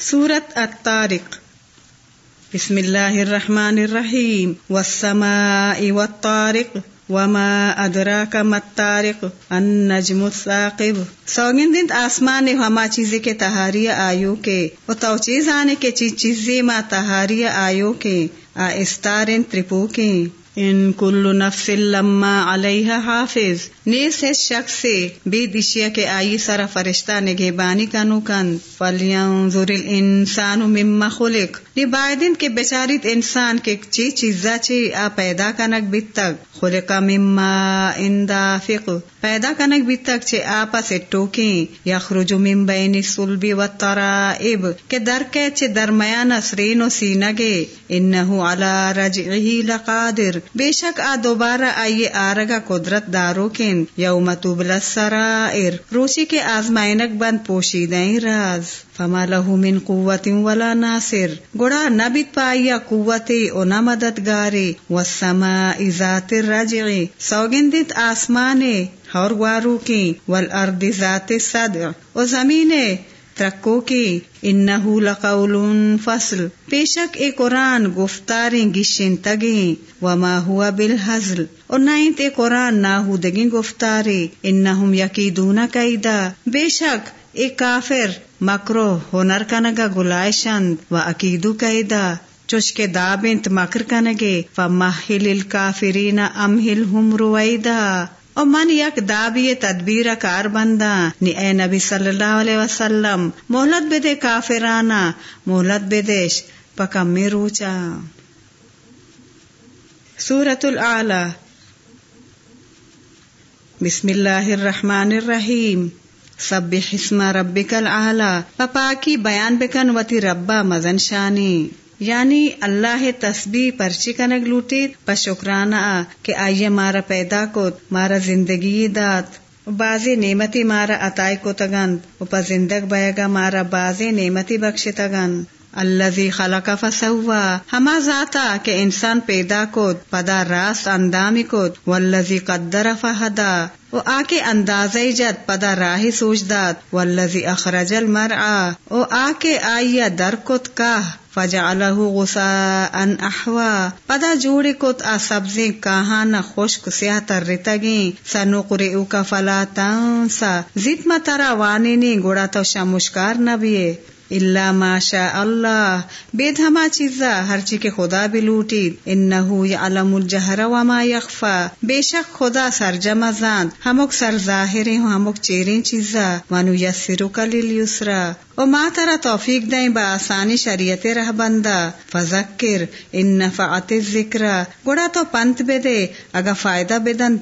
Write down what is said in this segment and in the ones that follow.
سورت الطارق. بسم اللہ الرحمن الرحیم. والسماء والطارق وما ادراک ما الطارق النجم الثاقب. سوگن دن آسمان ہما چیزیں کے تہاریہ آیو کے، و تو چیز آنے کے چیز چیزیں ما تہاریہ آیو کے، آ استارن ترپو کے۔ ان کل نفس لما علیہ حافظ۔ نیس ہے شخص سے بے دشیا کے آئی سارا فرشتہ نگے بانی کنو کن فلینظر الانسان مما خلق۔ نی بائدن کے بیچارت انسان کے چی چیزا چی آ پیدا کنک بیت تک خلق مما اندافق۔ پیدا کنک بھی تک چھ آپا سے ٹوکیں خروج من بین و تراب کہ در کے چھ درمیان سرین و سینگے، انہو علا رجعہ لقادر۔ بے شک آ دوبارہ آئیے آرگا قدرت دارو کن، یوم تبل السرائر روشی کے آزمائنک بند پوشیدیں راز۔ فما له من قوت ولا ناصر۔ گڑا نبت پایا قوت او نہ مددگارے والسماء ذات الرجع۔ سوگندت آسمانے اور گوارو کی۔ والارض ذات الصدع او زمینے ترکو کی۔ انہو لقول فصل۔ پیشک اے قرآن گفتاریں گشن تگیں وما ہوا بالحزل۔ اور نہ اے قرآن نہ ہو دگیں گفتارے انہم یقیدون قیدا بے شک اے کافر۔ مکرو ہنر کنگا گلائشند و عقیدو قیدا چوش کے دابنت مکر کنگے فمحل الکافرین امہلہم رویدا اور من یک دابی تدبیر کار بندہ نی اے نبی صلی اللہ علیہ وسلم مہلت بے دے کافرانا مہلت بے دیش پکا میں روچا سورت العلی بسم اللہ الرحمن الرحیم سب اسم ربک العلی پپاکی بیان بکن وتی ربا مزن شانی. یعنی اللہ تسبیح پرچی کنگ لوٹی پشکرانہ کہ آئیے مارا پیدا کو مارا زندگی دات. بازی نعمتی مارا عطائی کو تگند پا زندگ بیگا مارا بازی نعمتی بخش تگند الذي خلق فسوا. ہما ذاتا کہ انسان پیدا کو پدا راست اندامی کو والذی قدر فہدا. او آکے اندازہ جد، پدا راہی سوچ داد، والذی اخرج المرعا. او آکے آئیا در کت کاہ، فجعلہ غساء احوا. پدا جوڑی کت آ سبزی کہاں نہ خشک سیاہ تر رتگیں سنقرئوک فلا تنسا. زیت ما ترا وانی نی گوڑا تو شمشکار نبیے اللہ ماشا اللہ بے دھما چیزا، ہر چی کے خدا بھی لوٹی۔ انہو یعلم الجہر وما یخفا بے شک خدا سر جمع زاند ہمک سر ظاہریں ہوں ہمک چیریں چیزا۔ وانو یسرک لیلیسرا او ما ترا توفیق دیں با آسانی شریعت رہ بندہ فذکر ان نفعت الذکر گوڑا تو پنت بے دے اگا فائدہ بدن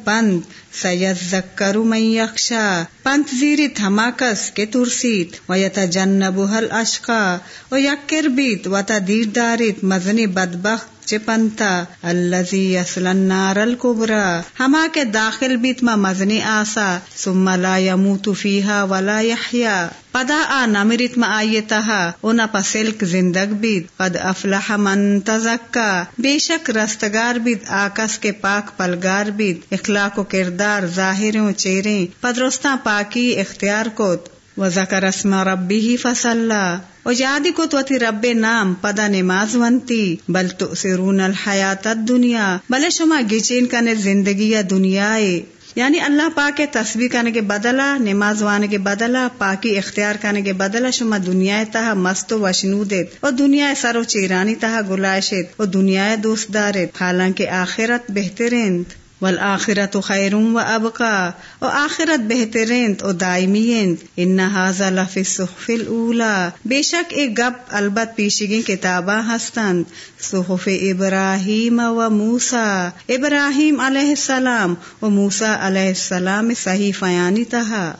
سید سیذکر من یخشا پنت زیری تھماکس کے ترسیت۔ ویتجنبها الاشقا و یکر بیت۔ و تا دیر داریت مزنی بدبخت۔ چپنتا الذي يصل النار الكبرى ہما کے داخل بیت ما مزنی آسا، ثم لا يموت فيها ولا يحيا پدا آ نمرت ما آیتها اونا پسلک زندگ بیت قد افلح من تزکا۔ بے شک رستگار بیت آکس کے پاک پلگار بیت اخلاق و کردار ظاہروں چیریں۔ پدرستہ پاکی اختیار کوت و اسم ربی فصلہ و یادی کو تو رب نام، پدا نماز ونتی، بل تو سرون الحیات دنیا بلے شما گیچین کنے زندگی یا دنیا یعنی اللہ پاک تسبیح کرنے کے بدلا نماز وانے کے بدلا پاکی اختیار کرنے کے بدلا شما دنیا تہا مست و وشنو دیت اور دنیا سر و چیرانی تہا گلاشت اور دنیا دوست دارت حالانکہ آخرت بہترین۔ والآخرت خیر و ابقا او آخرت بہترین او دائمین ان هذا لفی الصحف الاولى بے شک ایک گپ البت پیشگی کتاباں ہستند۔ صحف ابراہیم و موسا ابراہیم علیہ السلام و موسا علیہ السلام صحیح فیانی تہا۔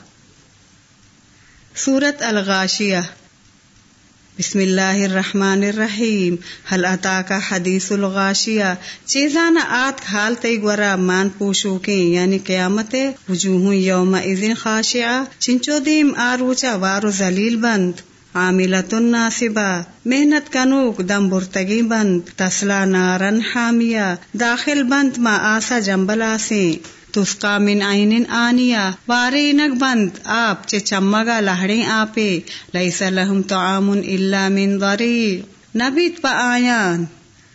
سورت الغاشیہ۔ بسم اللہ الرحمن الرحیم۔ حل عطا کا حدیث الغاشیہ۔ چیزانا آت حال تی گورا مان پوشو کے یعنی قیامت وجوہ یوم اذن خاشعہ۔ چنچو دیم آروچا وارو زلیل بند۔ عاملت ناصبہ محنت کنوک دم برتگی بند۔ تسلا نارن حامیہ۔ داخل بند ما آسا جنبل آسیں۔ تسقا من عین آنیا وارے نگ بند، آپ چے چمگا لہڑیں آپے لیس لہم طعام الا من ضریع نبیت پا آیان۔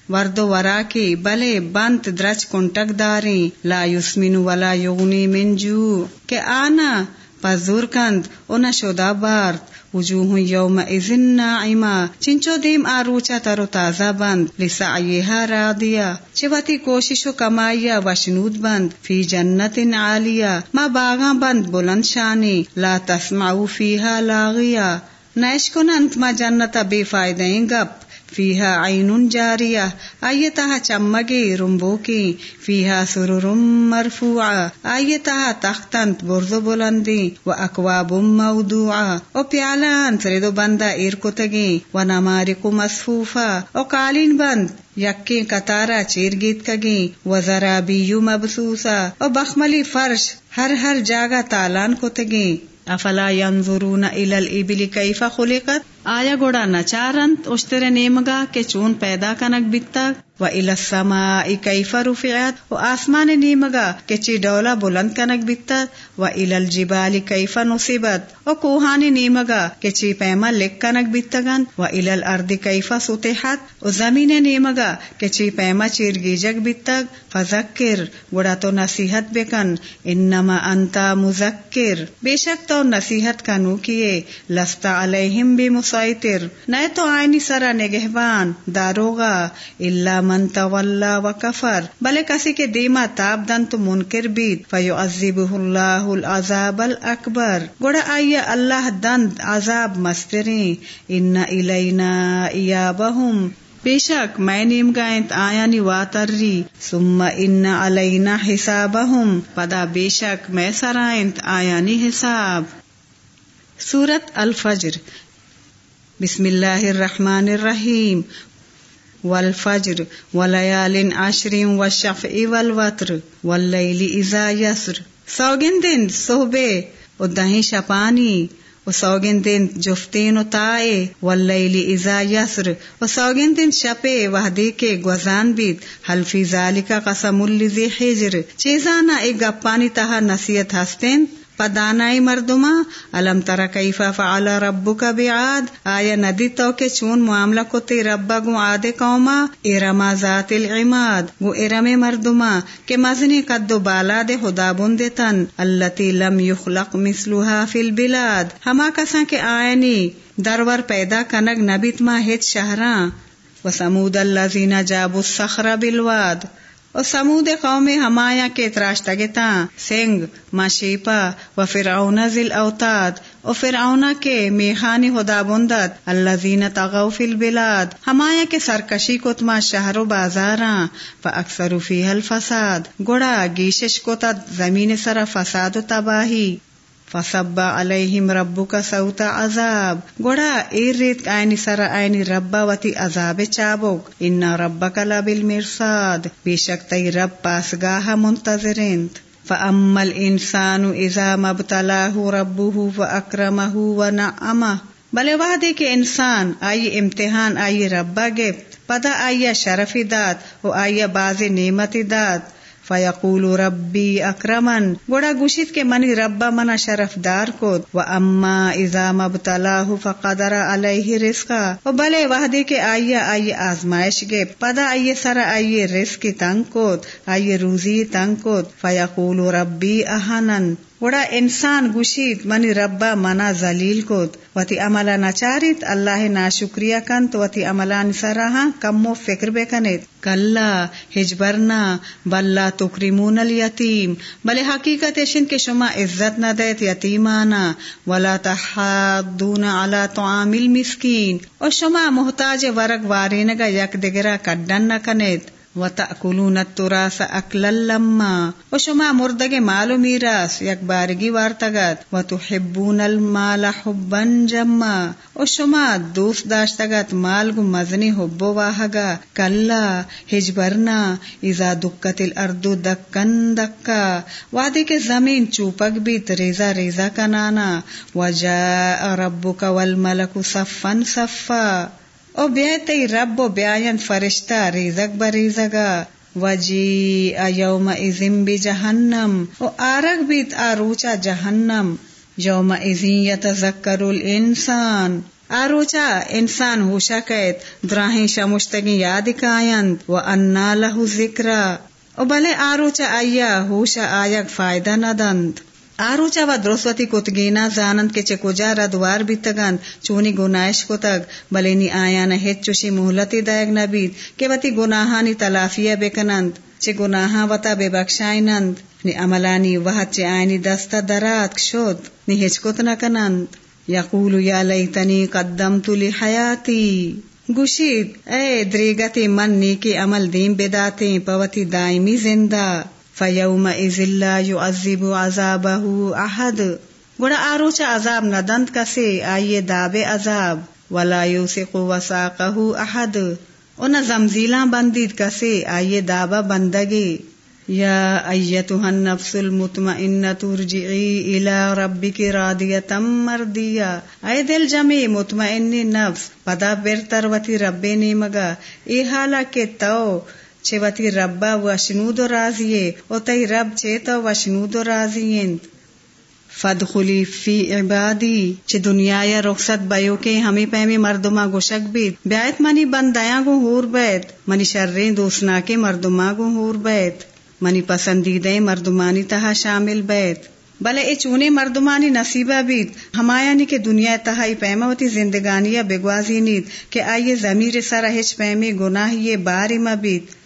وردو ورا کی بلے بنت درچ کنٹک داریں۔ لا یسمن ولا یغنی من جو کہ آنا، پزور کند اونا شدا بارت وجوه یوم ازن ناعما چنچو دیم آروچا ترو تازہ بند۔ لسعیها راضیا چواتی کوشش و کمائیا وشنود بند۔ فی جنت عالیا ما باغاں بند بلند شانی۔ لا تسمعو فیها لاغیا نیش کنند ما جنتا بے فائدہ گپ۔ فیہا عین جاریہ آئیے تہا چمگی رمبو کی فیہا سررم مرفوعا آئیے تہا تختنت برز بلندی و اکواب موضوعا او پیالان سردو بندہ ارکتگی و نمارک مصفوفا او قالین بند یکی کتارا چیرگیت کگی و ذرابیو مبسوسا او بخملی فرش ہر ہر جاگا تالان کتگی افلا ينظرون الى الابل كيف خلقت؟ آیا گوڑا نچارنت اشتر نیمگا کے چون پیدا کنک بیتا و السماء کیف رفعت و آسمان نیمگا کے چی ڈولا بلند کنک بیتا و الجبال کیف نصبت و کوہانی نیمگا کے چی پیما لک کنک بیتگن و الارض کیف سطحت و زمین نیمگا کے چی پیما چیرگی جگ بیتگ فذکر، گوڑا تو نصیحت بکن، انما انتا مذکر۔ بے شک تو نصیحت کنو کیے، لستا علیہم بے مسائطر نئے تو آئینی سرا نگہبان داروغا اللہ من تولا و کفر بلے کسی کے دیما تاب دن تو منکر بیت فیعذبہ اللہ العذاب الاکبر گوڑا آئیے اللہ دند عذاب مسترین ان الینا ایابہم بے شک میں نیم گائنت آیا نی واتری، ثم ان علینا حسابہم پدا بے شک میں سرائنت آیا نی حساب۔ سورت الفجر بسم اللہ الرحمن الرحیم. والفجر وليال عشر والشفع والوتر والليل اذا يسر سوگن دن صحبے و دہیں شپانی و سوگن دن جفتین و تائے، واللیل اذا یسر. و سوگن دن شپے وحدی کے گوزان بیت حلفی ذالکا قسم الذی حجر. چیزانا ایک گپانی تہا نصیت ہستین؟ پدانائی مردما علم ترا کیفا فعل ربک بعاد؟ آیا ندی تو کے چون معاملہ کو تی ربا گو آدے قوما؟ ارما ذات العماد گو ارم مردما کے مزنی قد بالا دے خدا بندے تن، اللتی لم یخلق مثلها فی البلاد۔ ہما کساں کے آئینی درور پیدا کنگ نبیت ما ہیت شہراں۔ و سمود اللذین جابوا الصخر بالواد۔ اور سمود قوم ہمایا کے تراشتگتا سنگ، ماشیپا و فرعون ذل اوتاد و فرعون کے میخانی خدا بندت اللہ زینت فی البلاد، ہمایا کے سرکشی کو تما شہر و بازاراں و اکثر فی الفساد، گڑا گیشش کو تد زمین سر فساد و تباہی۔ فصبا علیہم ربو کا سوتا عذاب. گوڑا ایر ریت آئینی سر آئینی ربا وتی عذاب چابوک. انا ربک لبالمرصاد. بے شک تی رب پاسگاہ منتظرینت فاما الانسان اذا مبتلاه ربه فاکرمه ونعمه. بلے وعدے کے انسان آئی امتحان، آئی ربا گفت. پدا آئی شرفی داد و آئی باز نعمتی داد. فیقول ربی اکرمن۔ گوڑا گوشت کے منی ربا منا شرف دار کو و اما اذا مبتلاہ فقدر علیہ رزقا۔ و بلے وحدی کے آئیے آئیے آزمائش گے پدا آئیے سر آئیے رزق تنگ کو آئیے روزی تنگ کو فیقول ربی احنن وڑا انسان گوشید منی ربا منا ذلیل کوت وتی عملا نچاریت اللہ نا شکریہ کنت وتی عملا نسراہا کمو فکر بے کنت کلا ہجبرنا بلا تکریمون الیتیم. بلے حقیقت اشن کے شما عزت نہ دیت، یتیمانا. ولا تحادون علی طعام المسکین. اور شما محتاج ورگ وارینگا یک دگرا کڈن نہ کنت وتأكلون التراث أكلا لما وشما مردگ مالو میراس یک بارگی وارتگت وتحبون المال حبا جما وشما دوست داشتگت مال گو مزنی حبو واہگا، کلا ہجبرنا اذا دکت الارض دکن دکا وعدے کے زمین چوپک بھی ریزا ریزا کنانا، وجاء ربک والملک صفا صفا او بیا تی رب و بیاین فرشتہ ریزک بریزگا وجی یوم ازم بھی جہنم او آرگ بیت آروچا جہنم. یوم ازی یتذکر الانسان. آروچا انسان ہوشا قید دراہیں شمشتگی یاد کائند و انا لہو ذکرہ. او بلے آروچا آیا ہوشا آیک فائدہ ندند آروچا و دروسوتی کتگینا زانند کے چکوجا ردوار بیتگند چونی گنائش کتگ بلے آیا نہ چوشی محلتی دائگ نبید کہ وتی گناہانی تلافیہ بکنند چے گناہاں وتا بے بخشائنند نی عملانی وحد چے آئینی دستا درات شد نی ہچکت نہ کنند یقول یا لیتنی قدمت لحیاتی گوشید اے دریگتی من نیکی عمل دیم بداتے پوتی دائمی زندہ فیوم از اللہ یعذب عذابہ احد۔ گوڑا آروچا عذاب ندند کسے، آئیے داب عذاب۔ ولا یوسق وساقہ احد۔ اونا زمزیلاں بندید کسے، آئیے دابا بندگے یا ایتها النفس المطمئنة ارجعی الى ربک راضیتا مردیا۔ اے دل جمعی مطمئن نفس، پدا برتر وتی رب نیمگا۔ ای حالا کے تو چھے وتی ربا وشنود و راضیے او تی رب چھے تو وشنود و راضیین فدخلی فی عبادی چھ دنیا یا رخصت بیو کے ہمیں پیمی مردما گوشک بیت بیعت منی بندیاں گو ہور بیت منی شرین دوسنا کے مردما گو ہور بیت منی پسندیدہ مردمانی تہا شامل بیت بلے اے چونے مردمانی نصیبہ بیت ہمایانی کے دنیا تہا ای پیموتی زندگانیہ بگوازی نیت کہ آئیے ضمیر سر ہچ پیمی گناہ یہ باری مبیت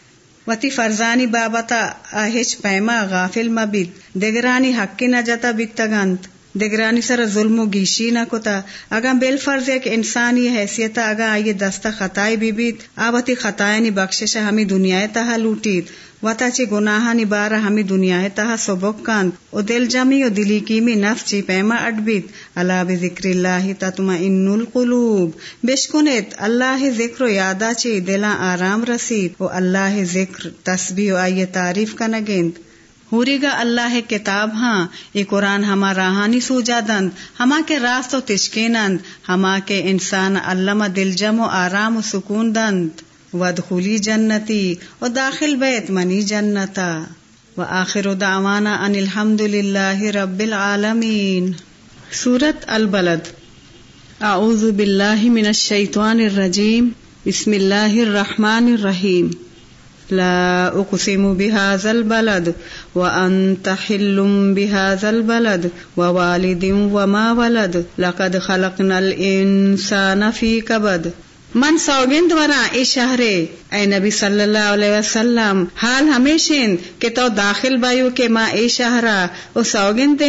وتی فرزانی بابتا اہچ پیما غافل مبید دگرانی حقی نجتا بیتگانت دگرانی سر ظلم و گیشی نہ کتا اگا بل فرض ہے کہ انسانی حیثیت اگا آئیے دستہ خطائی بھی بیت آبتی خطائنی بخشش ہمیں دنیا تہا لوٹیت۔ وتا چی گناہ بارا ہمی دنیا تہا سبک کند او دل جمی او دلی کیمی نف چی پیما اڈبیت۔ اللہ بذکر اللہ تتما ان القلوب۔ بشکنت اللہ ذکر و یادا چی دلا آرام رسید۔ او اللہ ذکر تسبیح و آئی تعریف کا ہوری گا اللہ کتاب ہاں یہ قرآن ہما راہانی سو جادند ہما کے راست و تشکینند ہما کے انسان علامہ دل جم و آرام و سکون دند۔ ودخلی جنتی، و داخل بیت منی جنتا۔ و آخر دعوانا ان الحمد للہ رب العالمین۔ سورت البلد۔ اعوذ باللہ من الشیطان الرجیم۔ بسم اللہ الرحمن الرحیم۔ لا اقسم بهذا البلد وانت حل بهذا البلد ووالد وما ولد لقد خلقنا الانسان في كبد. من سوگند ورا اے شہرے، اے نبی صلی اللہ علیہ وسلم، حال ہمیشن کہ تو داخل بایو کے ماں اے شہرا او سوگند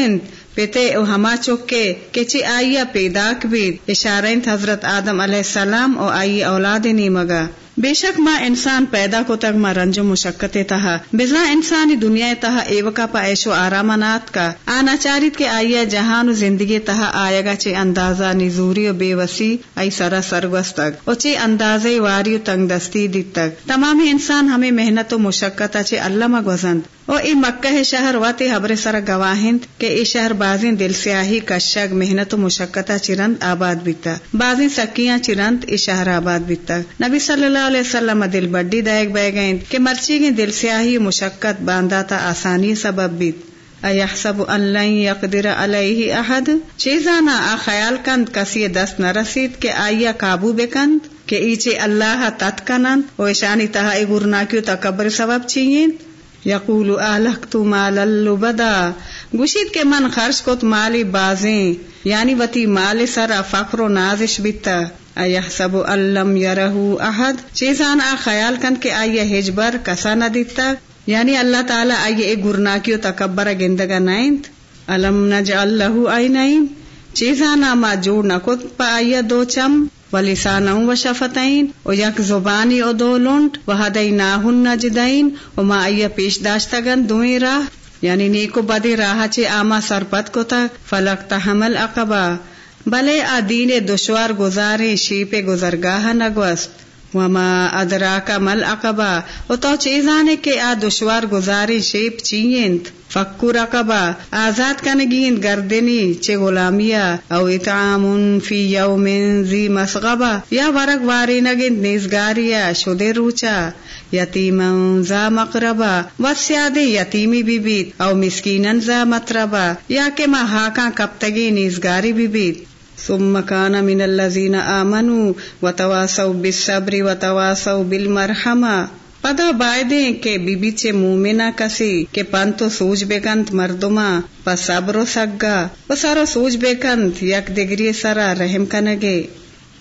پیتے او ہما چوکے کہ چی آئیا پیداک بید اشارین حضرت آدم علیہ السلام او آئی اولاد نیمگا بے شک ماں انسان پیدا کو تک ماں رنج مشقت تہا۔ بزا انسانی دنیا تہا ایوکا پا ایشو آرامانات کا۔ آنا چارت کے آئیا جہان و زندگی تہا آئے گا چے اندازہ نزوری و بے وسی آئی سرا سرگوست تک۔ او چے اندازے واری و تنگ دستی دیت تک۔ تمامی انسان ہمیں محنت و مشقت چے اللہ مگوزند او ای مکہ شہر واتے حبر سر گواہند کہ ای شہر بازیں دل سیاہی کشک محنت و مشقتا چرند آباد بیتا۔ بازیں سکیاں چرند ای شہر آباد بیتا۔ نبی صلی اللہ علیہ وسلم دل بڈی دائق بہ گئیں کہ مرچی گیں دل سیاہی مشقت باندھا تا آسانی سبب بیت ایحسب ان لن یقدر علیہ احد۔ چیزانا آ خیال کند، کسی دست نہ رسید کہ آئیا قابو بکند کہ ایچے اللہ تت کنند۔ و اشانی تہا گرنا کیو تکبر سبب چیئیں یقول اہلکت مال اللبدا۔ گوشید کے من خرچ کت مالی بازیں۔ یعنی وتی مال سرا فخر و نازش بیتا۔ ایحسب علم یرہو احد؟ چیزان آ خیال کن کے آئیے ہجبر، کسا نہ دیتا۔ یعنی اللہ تعالی آئیے ایک گرناکیو تکبر گندگا نائنت علم نجعل لہو آئینائن چیزان ما جوڑ نکت پا آئیے دو چم۔ ولسانا و شفتین۔ و یک زبانی و دو لنٹ۔ و ہدیناہن نجدین۔ و ما آئیے پیش داشتگن دوئیں راہ۔ یعنی نیکو بدی راہ چے آما سرپت کو تک فلک تحمل اقبا بلے آ دین دشوار گزارے شیپ گزرگاہ نگوست وما ادرا کا مل اقبا او تو چیزانے کے آ دشوار گزاری شیپ چینت فکو رقبا۔ آزاد کنگین گردنی چے غلامیا او اطعام فی یوم زی مسغبا یا ورگ واری نگین نیزگاریا شدے روچا یتیم زا مقربا وسیاد یتیمی بی بیت او مسکینن زا مطربا یا کہ ما ہاکاں کپتگی نیزگاری بی بیت ثم كان من الذين آمنوا وتواصوا بالصبر وتواصوا بالمرحمة. پدا بائدیں کہ بی بی چے مومنا کسی کہ پنتو سوج بیکنت مردما پا صبر سگا و سارا سوج بیکنت یک دگری سرا رحم کنگے.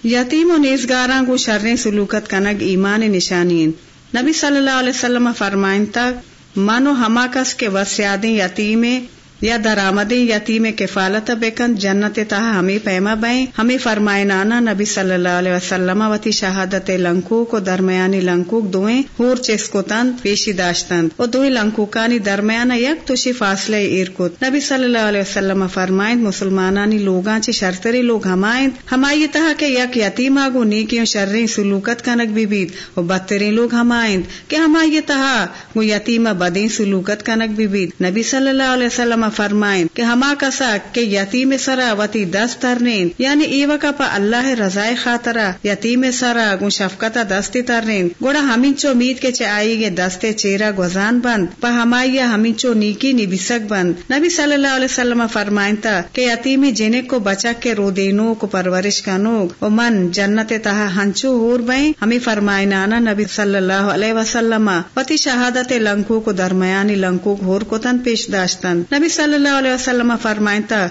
یتیم و نیزگاراں کو شرنے سلوکت کنگ ایمان نشانین. نبی صلی اللہ علیہ وسلم فرمائن تک، منو ہما کس کے وسیادیں یتیمیں یا درآمد یتیم کفالت بیکن جنت تہا ہمیں پیما بائیں ہمیں فرمائے نانا نبی صلی اللہ علیہ وسلم وتی شہادت لنکوک و درمیانی لنکوک دوئیں۔ ہور چسکو تند، پیشی داشتند۔ و دوئیں لنکوکانی درمیان یک توشی فاصلے ایرکت نبی صلی اللہ علیہ وسلم فرمائند، مسلمانانی لوگاں چی شرطری لوگ ہمائند۔ ہمائی تہا کہ یک یتیم آگو نیکیوں شرری سلوکت کنک بھی بیت و بدترین لوگ ہمائند کہ ہمائی تہا وہ یتیم بدین سلوکت کنک بھی بیت نبی صلی اللہ علیہ وسلم فرمائیں کہ ہما کسا کہ یتیم سرا وتی دست ترنین یعنی ای وکا پا اللہ رضائے خاطرہ یتیم سرا گو شفقتا دستی ترنین۔ گوڑا ہمین چو مید کے چائی گے دستے چیرا گوزان بند، پا ہمائی ہمین چو نیکی نبسک بند۔ نبی صلی اللہ علیہ وسلم فرمائیں تا کہ یتیمی جنے کو بچک کے رو دینو کو پرورش کنو۔ و من جنت تہا ہنچو ہور بائیں ہمیں فرمائنانا نبی صلی اللہ علیہ وسلم وتی شہادت لنکو کو درمیانی لنکو ہور کو تن پیش داشتن۔ نبی صلی اللہ علیہ وسلم فرمائیں تا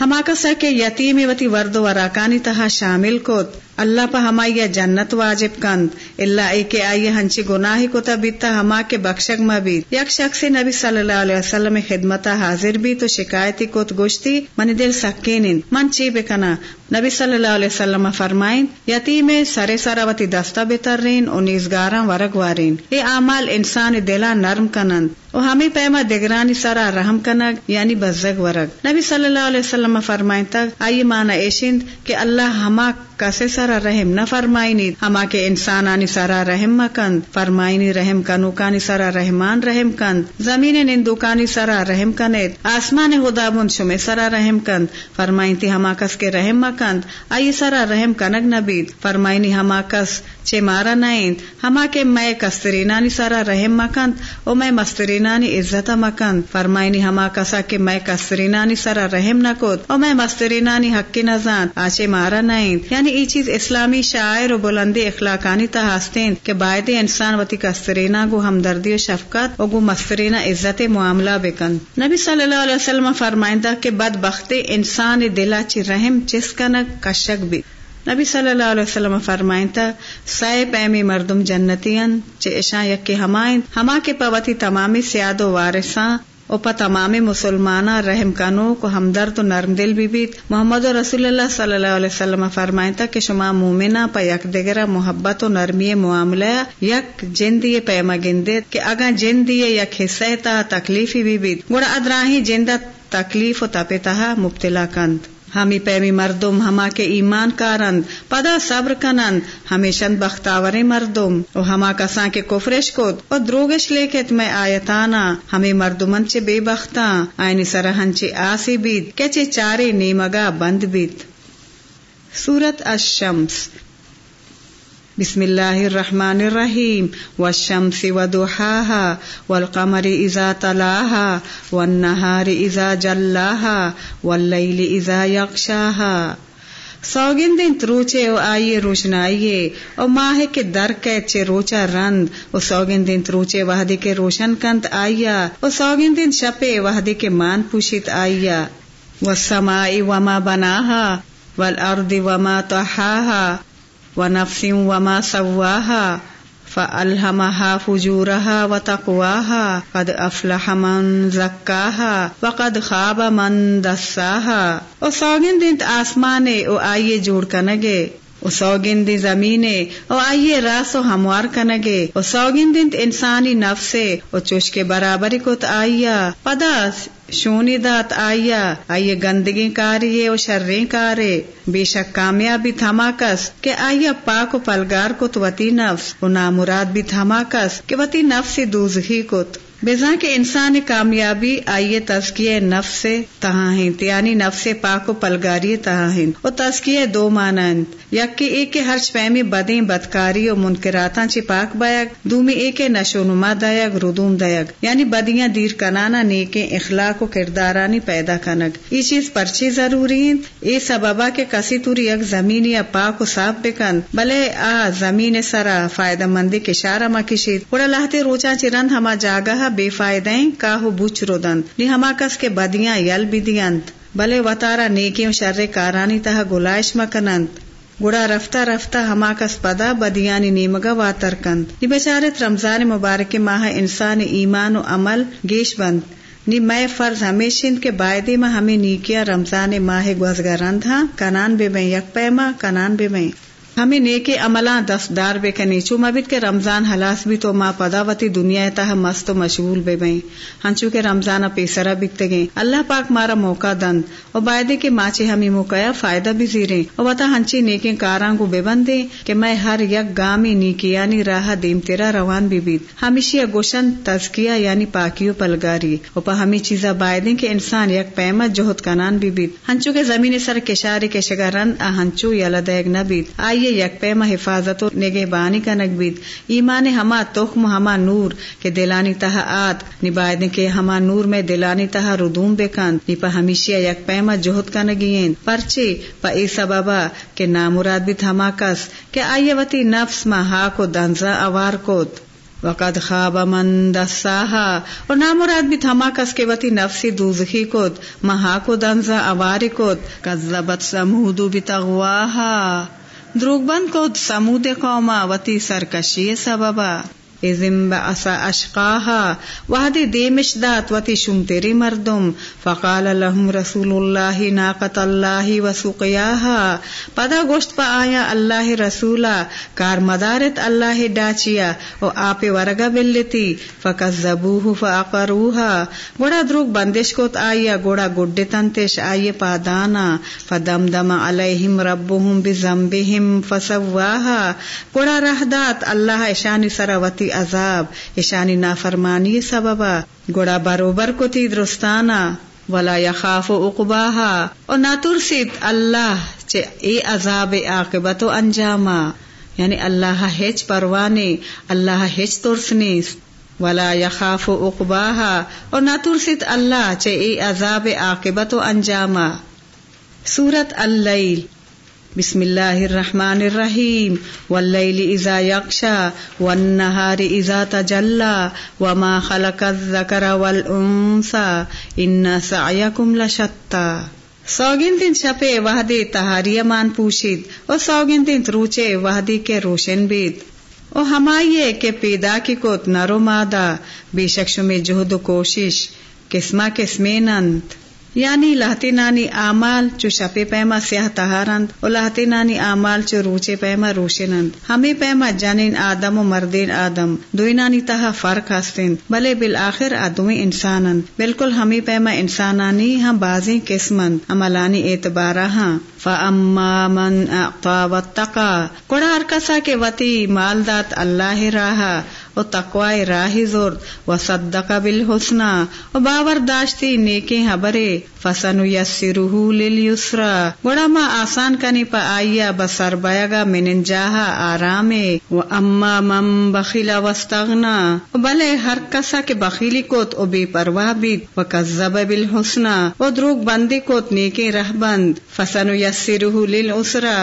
ہما کا کے یتیم وتی ورد و راکانی تہا شامل کو اللہ پا ہمائی جنت واجب کند، اللہ ای کے آئی ہنچی گناہی کو تبیتا ہما کے بخشک مبید یک شخص نبی صلی اللہ علیہ وسلم خدمتا حاضر بھی تو شکایتی کو گوشتی من دل سکینن من چی بکنا؟ نبی صلی اللہ علیہ وسلم فرمائن یتیم سر سراوتی دستا بترین و نیزگاراں ورگ وارین۔ اے اعمال انسان دلا نرم کنند۔ و ہمیں پیما دگرانی سارا رحم کنگ یعنی بزگ ورگ۔ نبی صلی اللہ علیہ وسلم فرمائیں تک، آئیے مانا ایشند کہ اللہ ہما کسے سرا رحم نہ فرمائنی۔ ہما کے انسانانی سرا رحم مکند فرمائنی رحم کنو کانی سرا رحمان رحم کند۔ زمین نندوکانی سرا رحم کنید۔ آسمان خدا بند شمے سرا رحم کند۔ فرمائنی ہما کس کے رحم مکند آئی سرا رحم کنگ نبید۔ فرمائنی ہما کس چے مارا نائند ہما کے میں کسترینانی سرا رحم مکند او میں مسترینانی عزت مکند فرمائنی ہما کسا کے میں کسترینانی سرا رحم نکود او میں مسترینانی حق کی نزان آچے مارا نائند یعنی ای چیز اسلامی شاعر و بلندی اخلاقانی تا ہستین کہ باعد انسان وتی کسترینا گو ہمدردی و شفقت و گو مسترینا عزت معاملہ بکن۔ نبی صلی اللہ علیہ وسلم فرمائندہ کہ بد بخت انسان دلا چی رحم چس کنک کشک بھی۔ نبی صلی اللہ علیہ وسلم فرمائن تا سائے پیمی مردم جنتین چے اشاں یک کے ہمائن ہما کے پوتی تمامی سیاد و وارثاں پا تمام مسلمانا رحم کنو کو ہمدرد و نرم دل بھی بیت۔ محمد رسول اللہ صلی اللہ علیہ وسلم فرمائیں تا کہ شما مومنا پا یک دگرا محبت و نرمی معاملہ یک جن دیے پیما گندے کہ اگا جن دیے یک حصہ تا تکلیفی بھی بیت۔ گوڑا ادراہی جندہ تکلیف و تپتا مبتلا کند۔ ہمی پیمی مردم، ہما کے ایمان کارند، پدا صبر کنند، ہمیشن بختاور مردم۔ او ہما کساں کے کفرش کود او دروگش لیکت میں آیتانا۔ ہمیں مردمن چے بے بختاں، آئینی سرہن چے آسی بیت کہ چے چارے نیمگا بند بیت۔ سورت الشمس۔ بسم اللہ الرحمن الرحیم والشمس ودحاها والقمر اذا تلاها والنهار اذا جلاها والليل اذا يغشاها سوگن دن تروچے او آئیے روشنائیے او ماہ کے در چے روچا رند او سوگن دن تروچے وحدی کے روشن کنت آئیا او سوگن شپے وحدی کے مان پوشت آئیا والسماء وما بناها والارض وما طحاها ونفس وما سواها، فألهمها فجورها وتقواها، قد أفلح من زكاها، وقد خاب من دساها. او سوگن دنت آسمانے، او آئیے جوڑ کنگے. او سوگن دی زمینے، او آئیے راس و ہموار کنگے. او سوگن دنت انسانی نفسے، او چوش کے برابری کو آئیا پدا شونی دات آیا آئیے گندگی کاری و شریں کارے بے شک کامیابی تھما کس کہ آئیا پاک و پلگار کو تو وتی نفس و نامراد بھی تھما کس کہ وتی نفس دوزخی کت بزا کے انسان کامیابی آئیے تزکیے نفس سے تہاں یعنی نفس پاک و پلگاری تہاں اور تزکیے دو مانند یک کے ایک کے ہرچ پیمی بدیں بدکاری و منکراتا چی پاک بیگ دومی ایک نشو نما دیگ ردوم دیگ یعنی بدیاں دیر کنانا نیکیں اخلاق و کردارانی پیدا کنگ۔ یہ چیز پرچی ضروری اے سببا کے کسی توری یک زمین یا پاک و صاف بکن۔ بلے آ زمین سرا فائدہ مندی کے شارہ مکشید پڑا لہتے روچا چرند ہما جاگہ بے فائدیں کاہو بوچ دند نی ہما کس کے بدیاں یل بدیانت بلے وطارا نیکیوں شر کارانی تہ گلائش مکنند گڑا رفتہ رفتہ ہما کس پدا بدیانی نیمگا واتر کند۔ نی بچارت رمضان مبارک ماہ انسان ایمان و عمل گیش بند۔ میں فرض ہمیشن کے بائدے میں ہمیں نیکیا رمضان ماہ گوزگا رندھا کنان بے میں یک پیما، کنان بے میں ہمیں نیکے عملاں دس دار بے کنی چو مبت کے رمضان حلاس بھی تو ماں پداوتی دنیا تہ مست و مشغول بے بیں ہنچو کے رمضان پیسرا بکتے گئے اللہ پاک مارا موقع دند اور بائدے کے ماچے ہمیں موقع فائدہ بھی زیرے اور وطا ہنچی نیکے کاراں کو بے بندے کہ میں ہر یک گامی نیکیانی راہ دیم تیرا روان بھی بیت ہمیشہ گوشن تزکیا یعنی پاکیو پلگاری۔ اور پا ہمیں چیزا بائدے کے انسان یک پیمت جوہد کنان بھی بیت ہنچو کے زمین سر کشاری کے شگرند ہنچو یا لدیگ نہ بیت آئی یہ یک پیما حفاظت و نگے بانی کا نگبید۔ ایمان ہما تخم ہما نور کے دلانی تہا آت نبائد کے ہما نور میں دلانی تہا ردوم بے کند نی پا ہمیشہ یک پیما جہد کا نگین پرچے پا ای سببا کے نامراد بھی تھما کس کہ آئیے وتی نفس ما ہاک و دنزا اوار کوت وقد خواب من دساہا۔ اور نامراد بھی تھما کس کے وتی نفسی دوزخی کت مہا کو دنزا اوار کت کذبت سمودو بتغواہا۔ دروگ بند کو سمود قوما وتی سرکشی سببا۔ ازم بأسا اشقاها. وهدي دیمش دات وتی شمتری مردم. فقال لهم رسول الله ناقة الله وسقياها پدا گوشت پا آیا اللہ رسولا. کار مدارت اللہ ڈاچیا. او آپ ورگا بلتی. فکذبوه فاقروها. گوڑا دروگ بندش کوت آیا. گوڑا گڈ تنتش آئیے پادانا. فدمدم علیہم ربهم بزنبهم فسواها. گوڑا رہدات اللہ اشانی سراوتی عذاب اشانی نافرمانی سببا۔ گڑا بروبر کو تھی درستانا، ولا یخاف و اقباہا اور نہ ترسید اللہ چے اے عذاب عاقبت و انجاما یعنی اللہ ہچ پروانے اللہ ہچ ترسنیس ولا یخاف و اقباہا اور نہ ترسید اللہ چے اے عذاب عاقبت و انجاما سورت اللیل۔ بسم اللہ الرحمن الرحیم واللیل اذا یقشا والنہار اذا تجلا وما خلق الذکر والانسا ان سعیکم لشتا سوگن دن شپے وحدی تہاری مان پوشید اور سوگن دن روچے وحدی کے روشن بید او ہمائیے کے پیدا کی کوت نرو مادہ بے شک میں جہد و کوشش قسمہ قسمیں نند یعنی لہتی نانی آمال چو شپے پیما سیاہ تہارند اور لہتی نانی آمال چو روچے پیما روشنند۔ ہمیں پیما جنین آدم و مردین آدم۔ دوئی نانی تہا فرق ہستین۔ بلے بالآخر آدمی انسانند۔ بالکل ہمیں پیما انسانانی ہم بازی قسمند۔ عملانی اعتبارہ ہاں۔ فَأَمَّا مَنْ أَعْطَى وَاتَّقَى کڑا ارکسا کے وتی مالدات اللہ راہا۔ و تقوائے راہی زور و صدق بالحسنہ و باور داشتی نیکی حبرے فسن یسرہ للیسرا گوڑا ما آسان کنی پا آئیا بسر بیگا منن جاہا آرامے و اما من بخیلا واستغنا و بلے ہر کسا کے بخیلی کوت او بے پرواہ بیت و کذب بالحسنہ و دروگ بندی کوت نیکی رہ بند فسن یسرہ للعسرا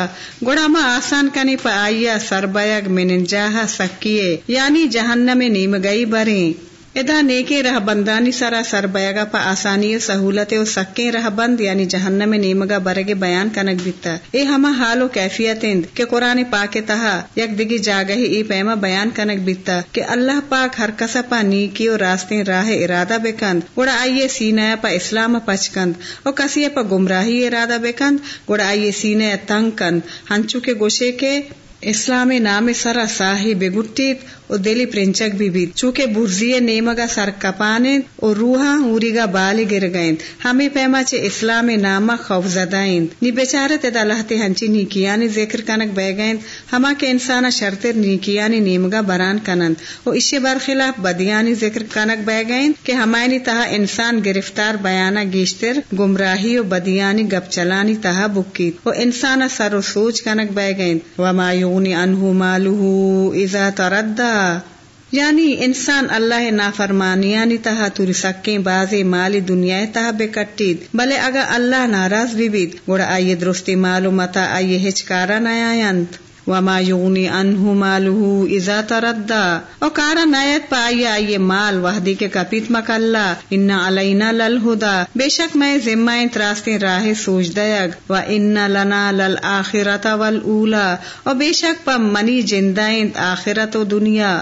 گوڑا ما آسان کنی پا آئیا سر بیگ منن جاہا سکیے یعنی جہنم نیم گئی بریں ادا نیکی رہ بندانی سرا سر بیگا پا آسانی و سہولت و سکیں رہ بند یعنی جہنم نیمگا برگے بیان کنک بیتا اے ہما حال و کیفیت اند کہ قرآن پاک تہا یک دگی جاگہ ای پیما بیان کنک بیتا کہ اللہ پاک ہر کسا پا نیکی و راستیں راہ ارادہ بکند گوڑا آئیے سینہ پا اسلام پچکند اور کسی پا گمراہی ارادہ بکند گوڑا آئیے سینہ تنگ کند۔ ہنچو کے گوشے کے اسلام نام سرا ساہی بگٹیت او دلی پرنچک بھی بیت چونکہ برزی نیمگا سر کپانت او روحا اوریگا بالی گر گئند ہمیں پیما چے اسلام نامہ خوف زدائند نی بیچارت ادا لہتے ہنچی نیکیانی ذکر کنک بے گئند ہما کے انسانا شرطر نیکیانی نیمگا بران کنند۔ او اشی برخلاف بدیانی ذکر کنک بے گئند کہ ہمائنی تہا انسان گرفتار بیانا گیشتر، گمراہی و بدیانی گپ چلانی تہا بکیت۔ او انسانا سر و سوچ کنک بے گئند وما یغنی انہو مالہو اذا تردہ۔ یعنی انسان اللہ نافرمانیانی یعنی تہا توری سکیں بازے مالی دنیا تہا بے کٹید۔ بلے اگر اللہ ناراض بھی بید، گوڑا آئیے درستی معلومتا آئیے ہچکارا نیایند وما یغنی انہو مالہو اذا تردہ او کارا نیت پا آئیے آئیے مال وحدی کے کپیت مکاللہ انہا علینا للہدا بے شک میں ذمہ تراستیں راہ سوچ دیگ۔ و انہا لنا للآخرت والاولا او بے شک پا منی جندائیں آخرت و دنیا۔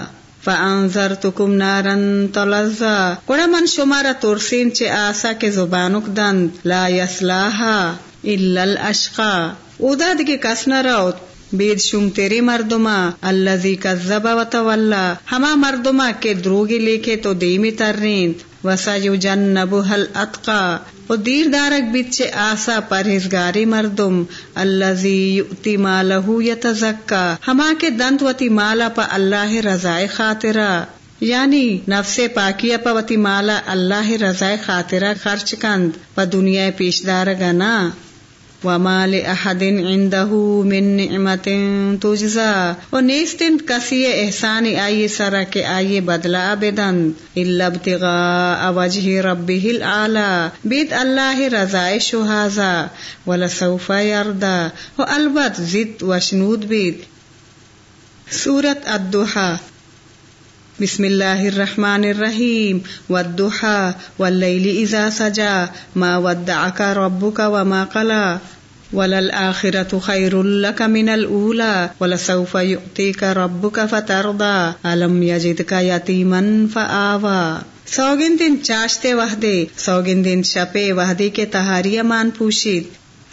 فانذرتکم نارا تلظا گوڑا من شمارا ترسین چے آسا کے زبانک دند۔ لا یسلاها الا الاشقا اودا دگی کس نروت بید شم تیری مردما اللذی کذب و تولا ہما مردما کے دروگی لے تو دیمی ترین وسا یو جنبو حل اتقا و دیر دارک بچے آسا پرہزگاری مردم اللہ یؤتی مالہو یتزکا ہما کے دنت وتی مالا پا اللہ رضائے خاطرہ یعنی نفس پاکیا پا وتی مالا اللہ رضائے خاطرہ خرچ کند پا دنیا پیش دارگا وما لأحد عنده من نعمت تجزا و نیستن کسی احسانی آئی سرا کے آئی بدلا بدن الا ابتغاء وجه ربه العالی. بید اللہ رضائے شہازا ولسوف یردا. و البت زد وشنود بید. سورت الدحا. بسم اللہ الرحمن الرحیم. والدحا واللیل اذا سجا. ما ودعک ربک وما قلا. وللآخرة خير لك من الأولى ولسوف يؤتيك ربك فترضى ألم يجدك يتيما فآوى سوگن دن چاشتے وحدے. سوگن دن شپے وحدے کے تہاریہ مان پوشید.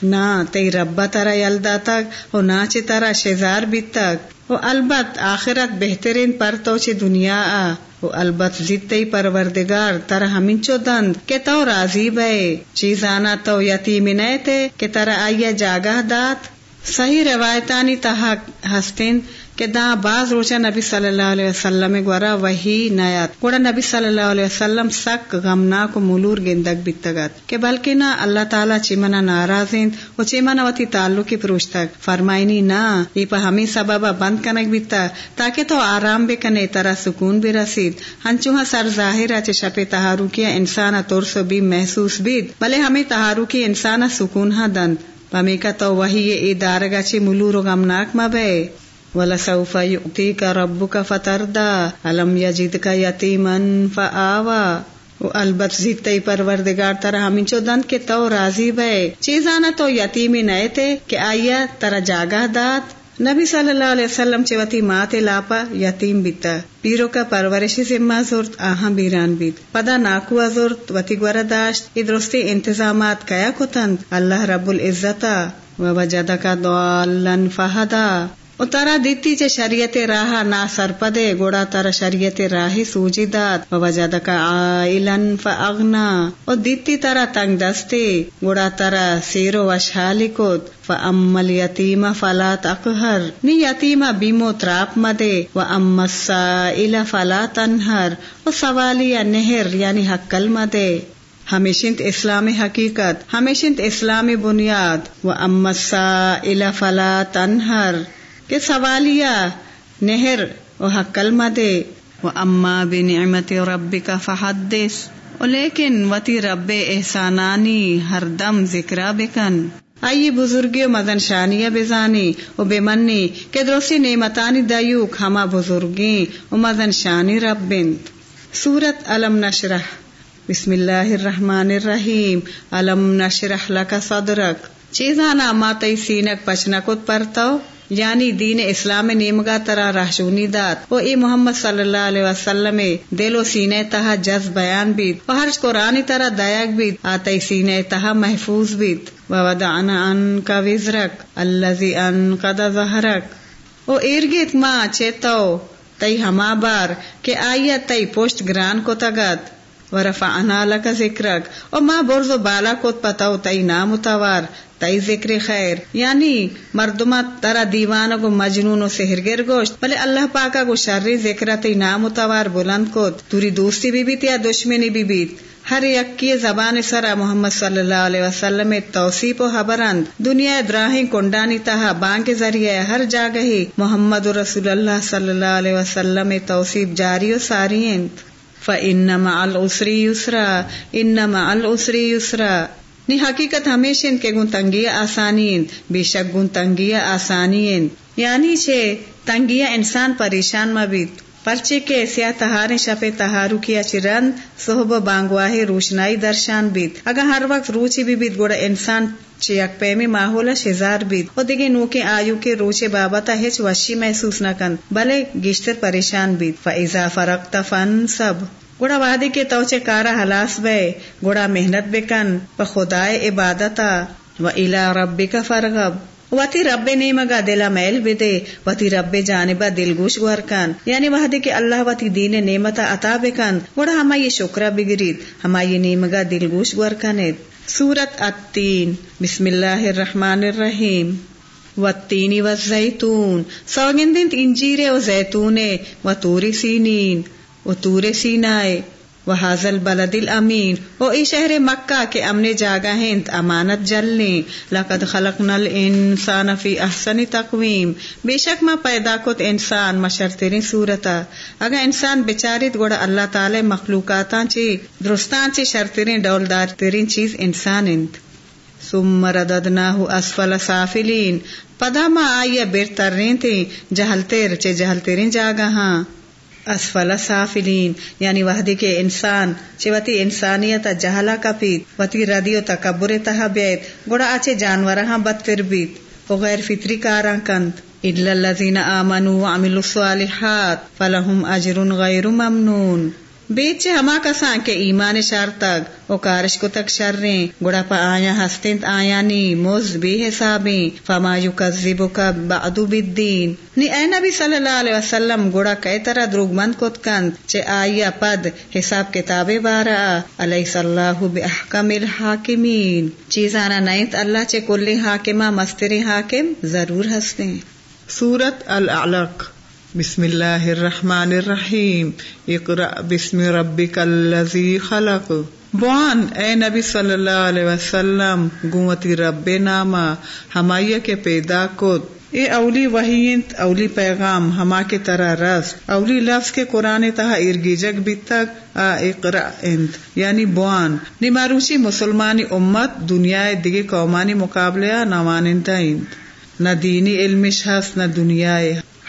نہ تی ربا ترا یلدا تک و نہ چی ترا شزار بیت تک و البت آخرت بہترین پر تو چی دنیا آ و البت زیتے پروردگار تر ہمچو دند، کہ تو راضی بے۔ چیزانا تو یتیم نیتے، کہ تر آئیے جاگہ دات صحیح روایتانی تحق، ہستین کہ دا باز روچا نبی صلی اللہ علیہ وسلم گورا وہی نیات گوڑا نبی صلی اللہ علیہ وسلم سک غمناک و ملور گندگ بیتگت۔ کہ بلکہ نہ اللہ تعالیٰ چیمنا ناراضین و چیمنا وتی تعلقی پروشتک فرمائنی نا ای پا ہمیں سببا بند کنک بیتا، تاکہ تو آرام بے کنے طرح سکون بھی رسید۔ ہنچوہا سر ظاہر چے شپ تہارو کیا انسانا ترس بھی محسوس بید، بلے ہمیں تہارو کی انسانا سکون ہا دند۔ پمی کا تو وہی یہ دارگا چے ملور و غمناک مبے۔ ولسوف يؤتيك ربك فترضى ألم يجدك يتيما فآوى البت زیتے پروردگار ترا ہمیں چو دند کے تو راضی بے۔ چیزانا تو یتیمی نئے تھے کہ آئیا ترا جاگہ دات نبی صلی اللہ علیہ وسلم چوتی ماں لاپا یتیم بیتا۔ پیرو کا پرورشی ذمہ زورت آہاں بیران بیت پدا ناکو زورت وتی گورا داشت۔ ادرستی انتظامات کیا کتند؟ اللہ رب العزتا۔ وجدک ضالا فہدا۔ اتارا دیتی چے شریعت راہ نا سرپدے گوڑا تارا شریعت راہی سوجی دات وجد کا آئلن فاغنا او دیتی تارا تنگ دستے گوڑا تارا سیرو وشحالی کت فامل یتیم فلا تقہر نی یتیما بیمو تراپ مدے و ام السائل فلا تنہر و سوالی نہر یعنی حقل مدے ہمیشنت اسلامی حقیقت ہمیشنت اسلامی بنیاد و ام السائل فلا تنہر کہ سوالیہ نہر و حقل مدے و اما بنعمت ربک فحدث۔ لیکن وتی رب احسانانی ہر دم ذکر بکن۔ آئیے بزرگی و مدن شانیہ بزانی و بے منی کہ درستی نعمتانی دیوک ہما بزرگی و مدن شانی رب بند سورت علم نشرح۔ بسم اللہ الرحمن الرحیم۔ علم نشرح لک صدرک۔ چیزانا ما تی سینک پچنکت پرتو۔ یعنی دین اسلام نیمگا ترا رہشونی دات و اے محمد صلی اللہ علیہ وسلم، دل و سینے تہا جز بیان بیت و ہر قرآن طرح دیاگ بیت آتے سینے تہا محفوظ بیت و ودعنا ان کا وزرک، اللذی ان قد ظہرک او ارگت ماں چیتو، تئی ہما بار، کہ آئیا تئی پوشت گران کو تگت ورفعنا لك ذکرک۔ او ماں برزو بالا کوت پتاو تئی نامتوار۔ تئی ذکر خیر۔ یعنی مردما ترا دیوان گو مجنون و سہرگر گوشت۔ بلے اللہ پاکا گو شرری ذکر تی نامتوار بلند کوت توری دوستی بھی بیت یا دشمنی بھی بیت۔ ہر یک کی زبان سرا محمد صلی اللہ علیہ وسلم توصیف و حبرند۔ دنیا دراہیں کنڈانی تہا بان کے ذریعے ہر جگہ ہی محمد رسول اللہ صلی اللہ علیہ وسلم توصیف جاری و ساری فَإِنَّ مَعَ الْعُسْرِ يُسْرًا إِنَّ مَعَ الْعُسْرِ يُسْرًا نی حقیقت ہمیشہ ان کے گن تنگیا آسانی بے شک گن تنگیا آسانی یعنی چھے تنگیا انسان پریشان مبید پرچے کے سیا تہارے شپ تہارو کیا چرند صحب بانگواہ روشنائی درشان بیت اگر ہر وقت روچی بھی بیت گوڑا انسان چیک پیمی ماحول شزار بیت اور دیگے نو کے آیو کے روچے بابتا ہچ وشی محسوس نہ کن بلے گشتر پریشان بیت فائزا فرق تفن سب گوڑا وادی کے توچے کارا حلاس بے گوڑا محنت بے کن خدائے عبادتا، و الا ربی کا فرغب وتی رب نیمگا دلا میل بدے وتی رب جانبا دل گوش گور کن۔ یعنی وحدی کے اللہ وتی دین نیمتا عطا بکن گوڑا ہما یہ شکرہ بگرید ہما یہ نیمگا دل گوش گور کنید۔ سورت التین، بسم اللہ الرحمن الرحیم۔ والتین والزیتون سوگندن انجیرے و زیتونے، و توری سینین۔ و تور سینائے و حاضل بلد الامین او ای شہر مکہ کے امن جاگا ہند، امانت جلنے۔ لقد خلق نل انسان فی احسن تقویم بے شک ما پیدا کت انسان مشرترین صورتا اگر انسان بچارت گوڑا اللہ تعالی مخلوقاتاں چی درستان چی شرطرین ڈولدار ترین چیز انسان انت ثم رددناہ اسفل سافلین پدا ما آئیے بیر ترین تھی جہلتر چے جہلترین جاگا ہاں۔ اسفل سافلین یعنی وحدی کے انسان، چوتی انسانیت جہلا کپیت وتی ردیو تکبر تہ بیت گوڑا آچے جانور ہاں بدتر بیت وہ غیر فطری کاراں کند۔ الا الذين امنوا وعملوا الصالحات فلهم اجر غیر ممنون۔ بیچے ہما کساں کے ایمان شر تک او کارش کو تک شریں گڑا پا آیا ہستند آیا نی، موز بھی حسابیں، فما یکذبک بعد بالدین۔ نی اے نبی صلی اللہ علیہ وسلم، گڑا کئی طرح دروگ مند کت کند، چے آیا پد، حساب کتاب بارا علیہ اللہ بحکم الحاکمین۔ چیزانا نیت اللہ چے کلی حاکمہ مستری حاکم، ضرور ہستیں۔ سورت العلق بسم اللہ الرحمن الرحیم. اقرأ بسم ربک الذی خلق. بوان اے نبی صلی اللہ علیہ وسلم گوتی رب ناما ہمائیہ کے پیدا کت اے اولی وحینت اولی پیغام، ہما کے طرح رس اولی لفظ کے قرآن تہا ارگی جگ بھی تک. آ اقرا انت. یعنی بوان. نماروشی مسلمانی امت دنیا دیگے قومانی مقابلہ نوانندہ انت. نہ دینی علمش ہس نہ دنیا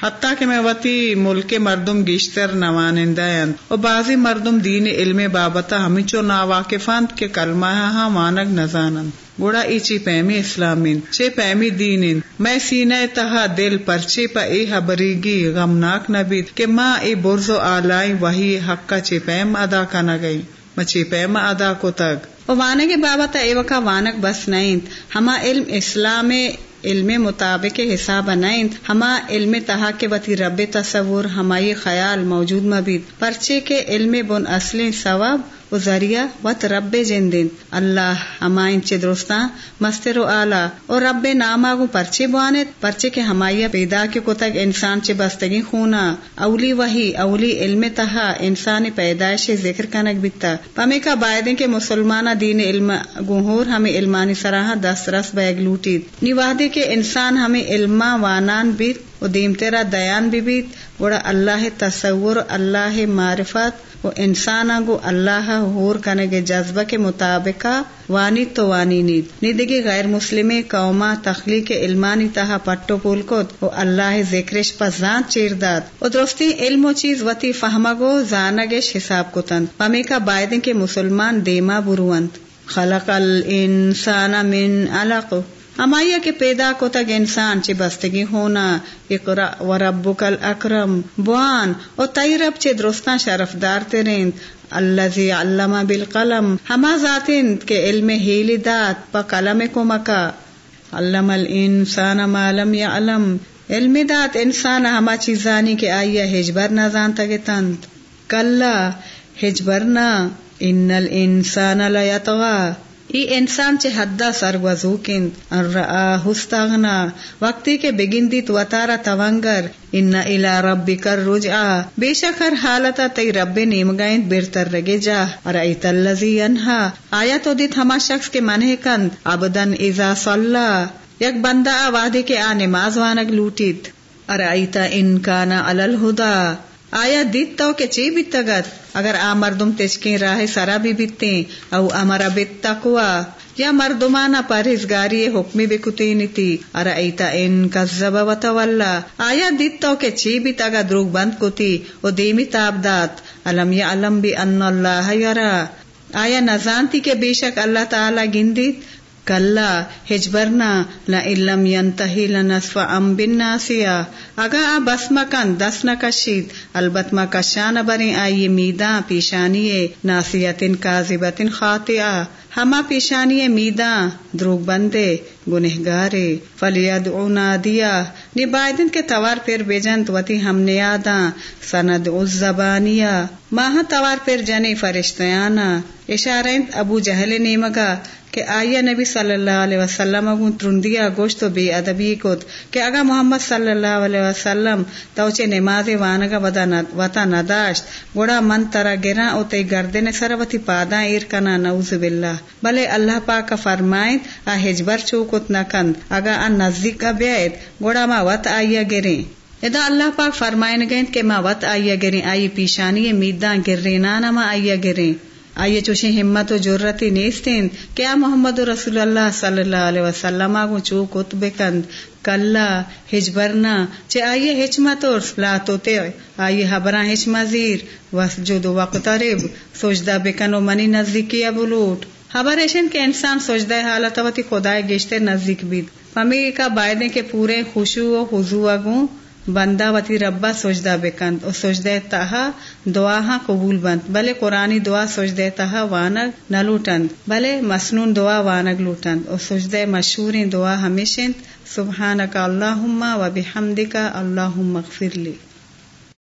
حتیٰ کہ میں وتی ملک مردم گیشتر نوانندہ اور بعضی مردم دین علم بابتا ہمیچو نا واقفانت کے کلمہ ہاں مانگ نزانند گوڑا ای چی پیمی اسلامین، چے پیمی دینین۔ میں سینہ تہا دل پرچے پا ای حبریگی غمناک نبید کہ ماں ای برزو آلائی وہی حق کا چے پیم ادا کا نہ گئی۔ میں چے پیم ادا کو تک وہ وانے کے بابا تا اے وکا وانک بس نہیں ہما علم اسلام علم مطابق حساب نائند، ہما علم تہا کے وتی رب تصور، ہمائی خیال موجود مبید۔ پرچے کے علم بن اصل ثواب و ذریعہ وت رب جندن۔ اللہ ہمائن چے درستان مستر و آلہ۔ اور رب ناما گو پرچے بوانت، پرچے کے ہمائی پیدا کے کتک انسان چے بستگی خونا اولی وہی اولی علم تہا انسانی پیدائش ذکر کنک بیتا پمی کا بائدن کے مسلمانہ دین علم گوہور ہمیں علمانی سراہ دست رس بیگ لوٹید۔ نیوادے کے انسان ہمیں علما وانان بیت و دیم تیرا دیان بھی بیت اللہ تصور، اللہ معرفت وہ انسان گو اللہ ہور کنے گے جذبہ کے مطابق وانی تو وانی نید۔ نیدگی غیر مسلم قوما تخلیق علمانی تہا پٹو پول کو وہ اللہ ذکرش پر زان چیر داد۔ وہ درستی علم و چیز وتی فہما گو زانگش حساب کو تند۔ پمی کا بائدن کے مسلمان دیما بروانت خلق الانسان من علق۔ امائیا کے پیدا کو تک انسان چی بستگی ہونا اقرا و رب کل اکرم بوان، اور تئی رب چے درستان شرف دار ترین اللہ علامہ بالقلم، ہما ذاتین کے علم ہیلی دات پا قلم کو مکا علم الانسان ما لم يعلم۔ علم دات انسان ہما چیزانی کے آئیے ہجبر نہ جانتا گے تند۔ کل ہجبر نہ، ان الانسان لیطغا ای انسان چے حدا سر وزوکن ان رآ ہستاغنا وقتی کے بگندی تو وطارا تونگر ان الى ربی کر رجعا بے شکر حالتا تی رب نیمگائن برتر رگے جا اور ایت اللذی انہا آیا تو دیت ہما شخص کے منہ کند عبدن ازا صلا یک بندہ وعدے کے آ نماز وانگ لوٹیت اور ایتا ان کانا علل ہدا آیا دیت تو کہ چی بیتگت؟ اگر آ مردم تشکیں راہ سرا بھی بیتے او امرا بیت تقوا یا مردمانا پرہزگاری حکمی بکتی نیتی، ارا ایتا ان کذب و تولا. آیا دیت تو کہ چی بھی تگا دروگ بند کتی؟ او دیمی تاب دات علم یا علم بھی ان اللہ یرا. آیا نزانتی کے بے شک اللہ تعالی گندیت کلا ہجبرنا لا علم ینتہی لنصف ام بالناسیہ۔ اگا آ بس مکن دس نہ کشید۔ البت ما کشان بریں آئی میداں پیشانی ناسیتن کاذبتن خاطئہ ہما پیشانی میداں دروگ بندے، گنہگارے۔ فلیدعو نادیا نبائدن کے توار پیر بیجنت وتی ہم نیاداں۔ سند الزبانیہ۔ ماہ توار پیر جنی فرشتیانا۔ اشارت ابو جہل نیمگا کہ آئیے نبی صلی اللہ علیہ وسلم اگون ترندیا گوشت و بے ادبی کت کہ اگا محمد صلی اللہ علیہ وسلم توچے نماز وانگا وطا نداشت گوڑا من ترا گرا او تی گردن سروتی پادا ایر کنا نعوذ باللہ۔ بلے اللہ پاک فرمائیں آ ہجبر چوکت نکند اگا ان نزدیک کا گوڑا ما وط آئیے گریں۔ ادا اللہ پاک فرمائن گئیں کہ ما وط آئیے گریں آئی پیشانی میداں گرینانا ما آئیے گریں۔ آئیے چوشی ہمت و جرتی نیستین۔ کیا محمد رسول اللہ صلی اللہ علیہ وسلم آگو چو کتب کند؟ کلا ہجبرنا چے آئیے ہچمت اور لاتو تے۔ آئیے حبران ہچ مزیر۔ وسجد وقترب۔ سجدہ بکن و منی نزدیکی ابلوٹ خبر ایشن کے انسان سجدہ حالت واتی خدای گشتے نزدیک بید۔ ممی کا بائدے کے پورے خوشو و حضو اگوں بندہ وتی ربا سجدہ بکند، او سجدہ تہا دعا ہاں قبول بند، بلے قرآن دعا سجدہ تہا وانگ نہ لوٹند، بلے مسنون دعا وانگ لوٹند، او سجدہ مشہور دعا ہمیشن سبحانک اللہم و بحمدک اللہم اغفر لی۔